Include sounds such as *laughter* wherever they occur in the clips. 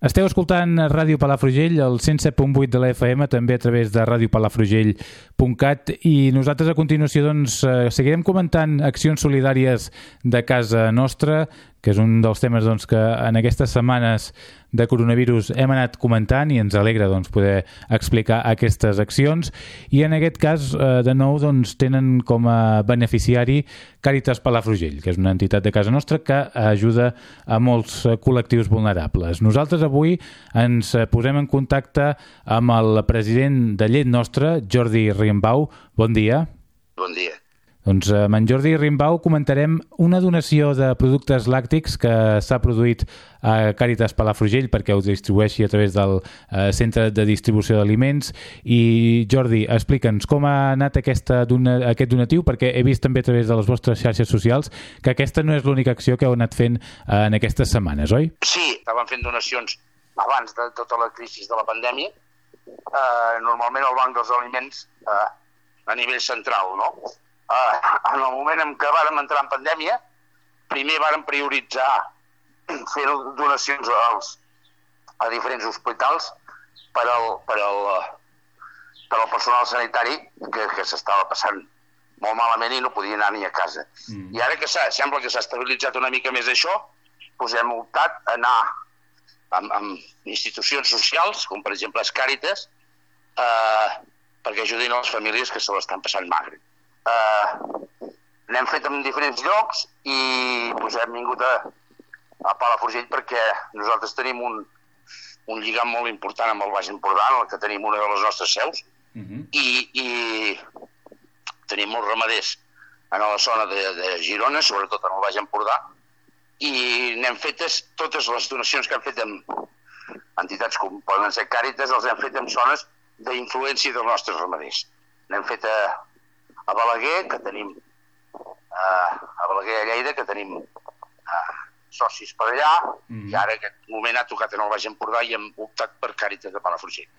Esteu escoltant Ràdio Palafrugell, el 107.8 de la FM, també a través de radiopalafrugell.cat i nosaltres a continuació doncs, eh, seguirem comentant accions solidàries de casa nostra que és un dels temes doncs, que en aquestes setmanes de coronavirus hem anat comentant i ens alegra doncs, poder explicar aquestes accions i en aquest cas eh, de nou doncs, tenen com a beneficiari Càritas Palafrugell, que és una entitat de casa nostra que ajuda a molts eh, col·lectius vulnerables. Nosaltres avui ens posem en contacte amb el president de Llet Nostra, Jordi Riembau. Bon dia. Bon dia. Doncs amb en Jordi Rimbau comentarem una donació de productes làctics que s'ha produït a Càritas Palafrugell perquè ho distribueixi a través del eh, Centre de Distribució d'Aliments i Jordi, explica'ns com ha anat aquesta, aquest donatiu perquè he vist també a través de les vostres xarxes socials que aquesta no és l'única acció que heu anat fent eh, en aquestes setmanes, oi? Sí, estàvem fent donacions abans de tota la crisi de la pandèmia. Eh, normalment el Banc dels Aliments eh, a nivell central, no? Eh, en el moment en què vàrem entrar en pandèmia, primer vàrem prioritzar *clears throat* fer donacions als, a diferents hospitals per al, per al, per al personal sanitari que, que s'estava passant molt malament i no podia anar ni a casa. Mm. I ara que sembla que s'ha estabilitzat una mica més això, doncs hem optat a anar amb, amb institucions socials, com per exemple les Càritas, eh, perquè ajudin a les famílies que se l'estan passant magre eh, n'hem fet en diferents llocs i pues, hem vingut a, a Palafrugell perquè nosaltres tenim un, un lligam molt important amb el Baix Empordà, en el que tenim una de les nostres seus, uh -huh. i, i tenim molts ramaders en la zona de, de Girona, sobretot en el Baix Empordà, i n'hem fetes totes les donacions que han fet amb entitats com poden ser Càritas, els hem fet en zones d'influència dels nostres ramaders. N'hem fet a, a Balaguer, que tenim eh, a Balaguer a Lleida, que tenim eh, socis per allà, mm. i ara aquest moment ha tocat en el Baix Empordà i hem optat per Càritas de Palafrugell.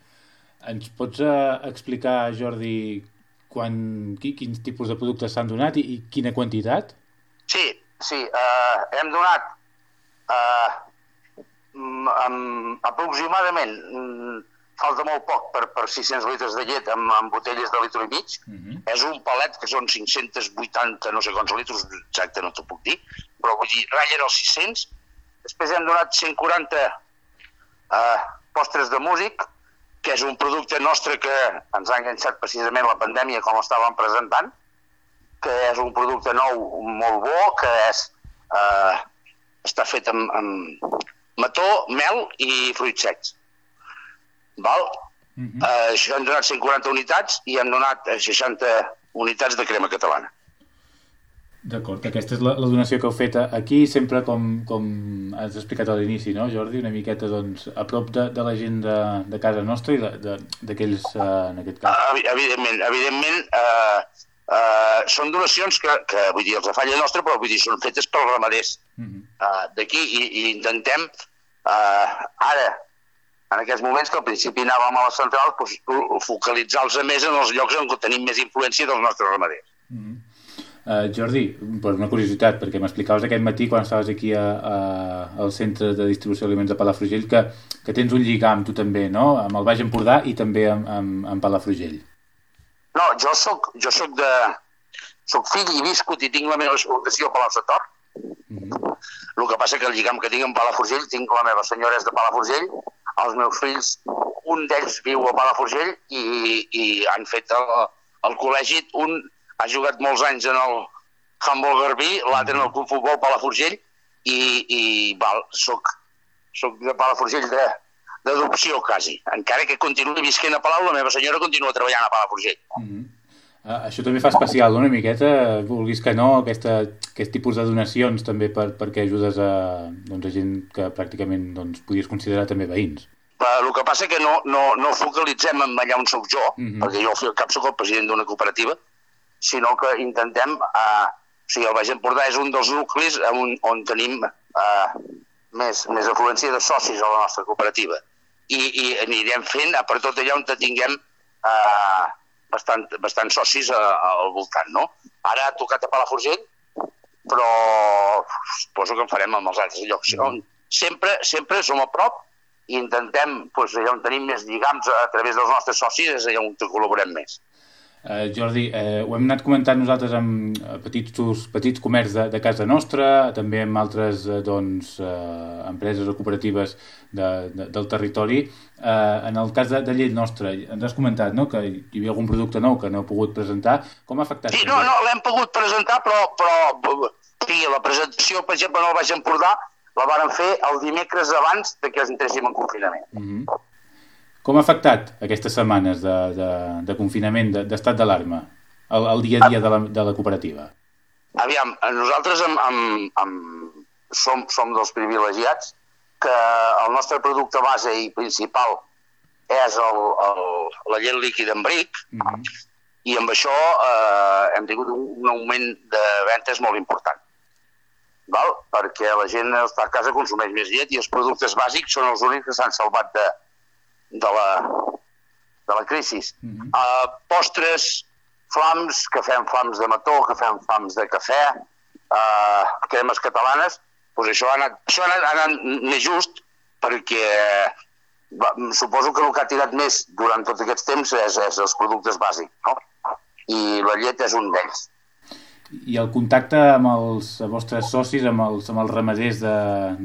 Ens pots uh, explicar, Jordi, quan, qui, quins tipus de productes s'han donat i, i quina quantitat? Sí, sí, uh, hem donat uh, um, aproximadament um, falta molt poc per, per 600 litres de llet amb, amb botelles de litre i mig. Uh mhm. -huh. És un palet que són 580 no sé quants litres, exacte no t'ho puc dir, però vull dir, ratllen els 600. Després hem donat 140 eh, postres de músic, que és un producte nostre que ens ha enganxat precisament la pandèmia com estàvem presentant, que és un producte nou molt bo, que és, eh, està fet amb, amb mató, mel i fruits secs Val? Uh -huh. uh, això hem donat 140 unitats i hem donat 60 eh, unitats de crema catalana. D'acord, aquesta és la, la donació que heu fet aquí, sempre com, com has explicat a l'inici, no, Jordi? Una miqueta doncs, a prop de, de la gent de, de casa nostra i d'aquells, uh, en aquest cas. Uh, evidentment, evidentment, uh, uh, són donacions que, que, vull dir, els de falla nostra, però vull dir, són fetes pels ramaders uh -huh. uh, d'aquí i, i intentem uh, ara en aquests moments que al principi anàvem a la central, doncs, focalitzar-los més en els llocs on tenim més influència dels nostres ramaders. Mm -hmm. Uh, Jordi, pues una curiositat, perquè m'explicaves aquest matí quan estaves aquí a, a, al centre de distribució d'aliments de Palafrugell que, que tens un lligam tu també, no?, amb el Baix Empordà i també amb, amb, amb Palafrugell. No, jo sóc, jo sóc de... Soc fill i viscut i tinc la meva explotació a Palau Sator. Mm -hmm. El que passa que el lligam que tinc amb Palafrugell, tinc la meva senyora és de Palafrugell, els meus fills, un d'ells viu a Palafrugell i, i han fet el, el col·legi, un ha jugat molts anys en el handball garbí, l'altre en el club futbol Palafrugell i, i val, soc, soc de Palafrugell de, d'adopció quasi. Encara que continuï visquent a Palau, la meva senyora continua treballant a Palafrugell. Mm -hmm. Uh, això també fa especial, una miqueta, vulguis que no, aquesta, aquest tipus de donacions també per, perquè ajudes a, doncs, a gent que pràcticament doncs, podies considerar també veïns. El que passa que no, no, no focalitzem en allà on sóc jo, mhm. -huh. perquè jo al cap sóc el president d'una cooperativa, sinó que intentem... Uh, o sigui, el Baix Empordà és un dels nuclis on, on tenim uh, més, més afluència de socis a la nostra cooperativa. I, i anirem fent per tot allà on tinguem uh, bastant, bastant socis a, a, al voltant, no? Ara ha tocat a Palafrugell, però suposo que en farem amb els altres llocs. Mm. Sempre, sempre som a prop i intentem, doncs, allà on tenim més lligams a través dels nostres socis, és allà on col·laborem més. Uh, Jordi, uh, ho hem anat comentant nosaltres amb uh, petits, petits comerç de, de casa nostra, també amb altres uh, doncs, uh, empreses o cooperatives de, de, del territori. Uh, en el cas de, de llet nostra, ens has comentat no? que hi havia algun producte nou que no heu pogut presentar. Com ha afectat? Sí, no, no, l'hem pogut presentar, però, però sí, la presentació, per exemple, no el vaig empordar, la varen fer el dimecres abans de que ens entréssim en confinament. Mm -hmm. Com ha afectat aquestes setmanes de, de, de confinament, d'estat de, d'alarma, el, el dia a dia de la, de la cooperativa? Aviam, nosaltres amb, amb, amb, som, som dels privilegiats que el nostre producte base i principal és el, el, la llet líquida en bric uh -huh. i amb això eh, hem tingut un, un augment de ventes molt important. Val? Perquè la gent està a casa consumeix més llet i els productes bàsics són els únics que s'han salvat de, de la, de la crisi. Uh -huh. uh, postres, flams, que fem flams de mató, que fem flams de cafè, uh, cremes catalanes, doncs això ha anat, això ha anat, ha anat més just perquè va, suposo que el que ha tirat més durant tots aquests temps és, és els productes bàsics, no? I la llet és un d'ells. I el contacte amb els vostres socis, amb els, amb els ramaders de,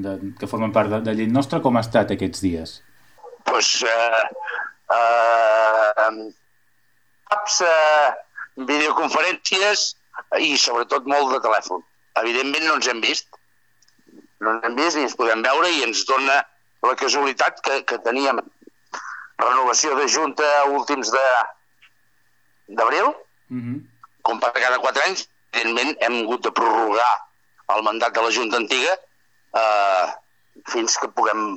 de, que formen part de, de Llet Nostra, com ha estat aquests dies? Pues, eh, eh, apps, eh, videoconferències i sobretot molt de telèfon. Evidentment no ens hem vist, no ens hem vist ni ens podem veure i ens dona la casualitat que, que teníem renovació de Junta últims de d'abril, mm -hmm. com per cada quatre anys, evidentment hem hagut de prorrogar el mandat de la Junta antiga eh, fins que puguem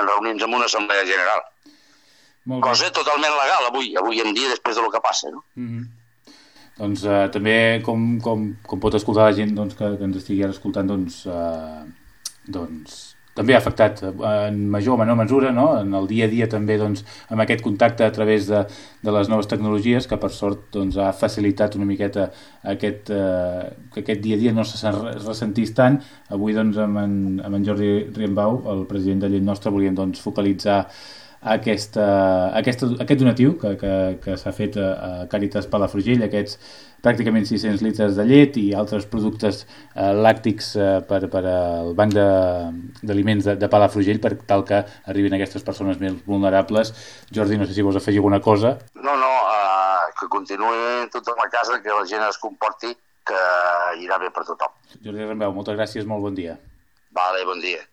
en reunir-nos amb una assemblea general. Molt bé. Cosa totalment legal avui, avui en dia, després del que passa. No? Mm -hmm. Doncs eh, també, com, com, com pot escoltar la gent doncs, que, que ens estigui ara escoltant, doncs, eh, doncs també ha afectat eh, en major o menor mesura no? en el dia a dia també doncs, amb aquest contacte a través de, de les noves tecnologies que per sort doncs, ha facilitat una miqueta aquest, eh, que aquest dia a dia no se ressentís tant. Avui doncs, amb, en, amb en Jordi Riembau, el president de Llet Nostra, volíem doncs, focalitzar aquesta, aquesta, aquest donatiu que, que, que s'ha fet a, a Càritas Palafrugell, aquests pràcticament 600 litres de llet i altres productes eh, làctics eh, per, per al banc d'aliments de, de, de Palafrugell per tal que arribin aquestes persones més vulnerables. Jordi, no sé si vols afegir alguna cosa. No, no, uh, que continuï tota la casa, que la gent es comporti, que irà bé per tothom. Jordi Rembeu, moltes gràcies, molt bon dia. Vale, bon dia.